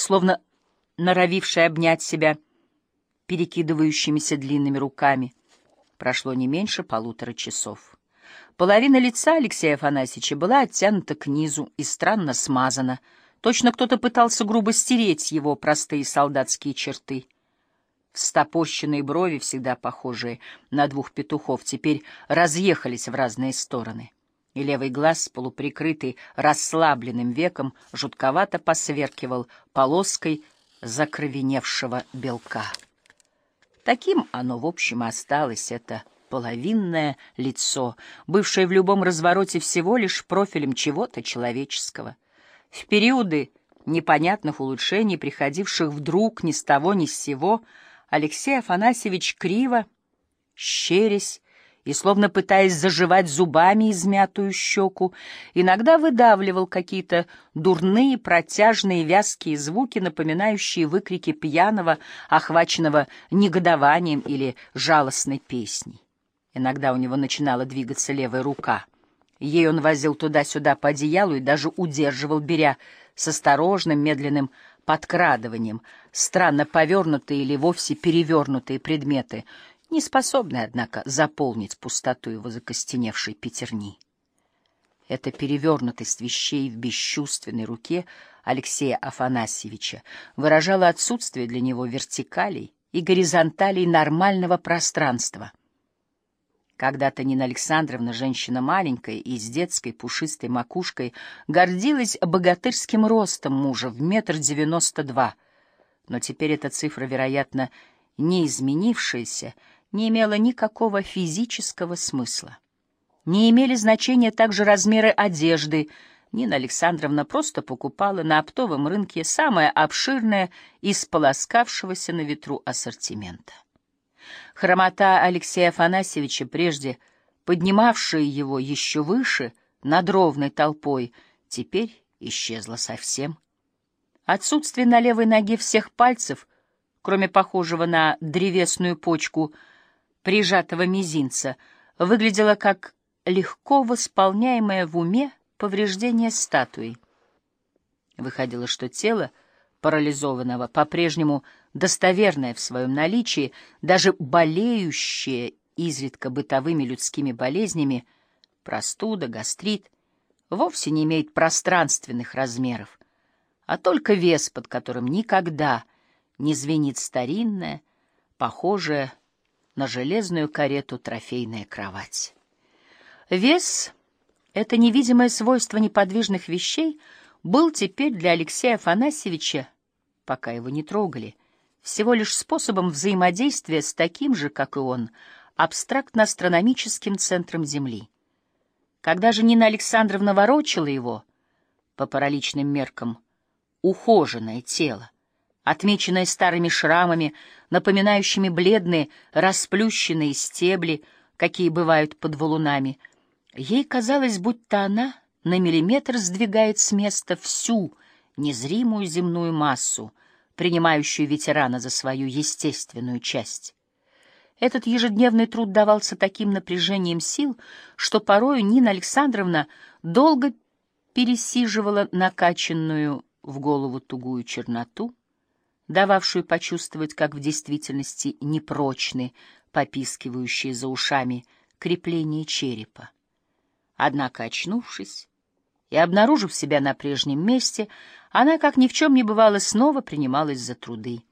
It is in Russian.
словно норовившая обнять себя перекидывающимися длинными руками. Прошло не меньше полутора часов. Половина лица Алексея Афанасьевича была оттянута к низу и странно смазана. Точно кто-то пытался грубо стереть его простые солдатские черты. Встопорщенные брови, всегда похожие на двух петухов, теперь разъехались в разные стороны. И левый глаз, полуприкрытый расслабленным веком, жутковато посверкивал полоской закровеневшего белка. Таким оно, в общем, осталось, это половинное лицо, бывшее в любом развороте всего лишь профилем чего-то человеческого. В периоды непонятных улучшений, приходивших вдруг ни с того ни с сего, Алексей Афанасьевич криво, щерясь, и, словно пытаясь заживать зубами измятую щеку, иногда выдавливал какие-то дурные, протяжные, вязкие звуки, напоминающие выкрики пьяного, охваченного негодованием или жалостной песней. Иногда у него начинала двигаться левая рука. Ей он возил туда-сюда по одеялу и даже удерживал, беря с осторожным, медленным подкрадыванием странно повернутые или вовсе перевернутые предметы — не способный, однако, заполнить пустоту его закостеневшей пятерни. Эта перевернутость вещей в бесчувственной руке Алексея Афанасьевича выражала отсутствие для него вертикалей и горизонталей нормального пространства. Когда-то Нина Александровна, женщина маленькая и с детской пушистой макушкой, гордилась богатырским ростом мужа в метр девяносто два, но теперь эта цифра, вероятно, не изменившаяся, не имело никакого физического смысла. Не имели значения также размеры одежды. Нина Александровна просто покупала на оптовом рынке самое обширное из полоскавшегося на ветру ассортимента. Хромота Алексея Афанасьевича, прежде поднимавшая его еще выше, над ровной толпой, теперь исчезла совсем. Отсутствие на левой ноге всех пальцев, кроме похожего на древесную почку, — прижатого мизинца выглядело как легко восполняемое в уме повреждение статуи. Выходило, что тело парализованного по-прежнему достоверное в своем наличии, даже болеющее изредка бытовыми людскими болезнями, простуда, гастрит, вовсе не имеет пространственных размеров, а только вес, под которым никогда не звенит старинная, похожая на железную карету трофейная кровать. Вес, это невидимое свойство неподвижных вещей, был теперь для Алексея Афанасьевича, пока его не трогали, всего лишь способом взаимодействия с таким же, как и он, абстрактно-астрономическим центром Земли. Когда же Нина Александровна ворочала его, по параличным меркам, ухоженное тело, отмеченное старыми шрамами, напоминающими бледные расплющенные стебли, какие бывают под валунами. Ей казалось, будто она на миллиметр сдвигает с места всю незримую земную массу, принимающую ветерана за свою естественную часть. Этот ежедневный труд давался таким напряжением сил, что порою Нина Александровна долго пересиживала накачанную в голову тугую черноту, дававшую почувствовать, как в действительности непрочны, попискивающие за ушами, крепления черепа. Однако, очнувшись и обнаружив себя на прежнем месте, она, как ни в чем не бывало, снова принималась за труды.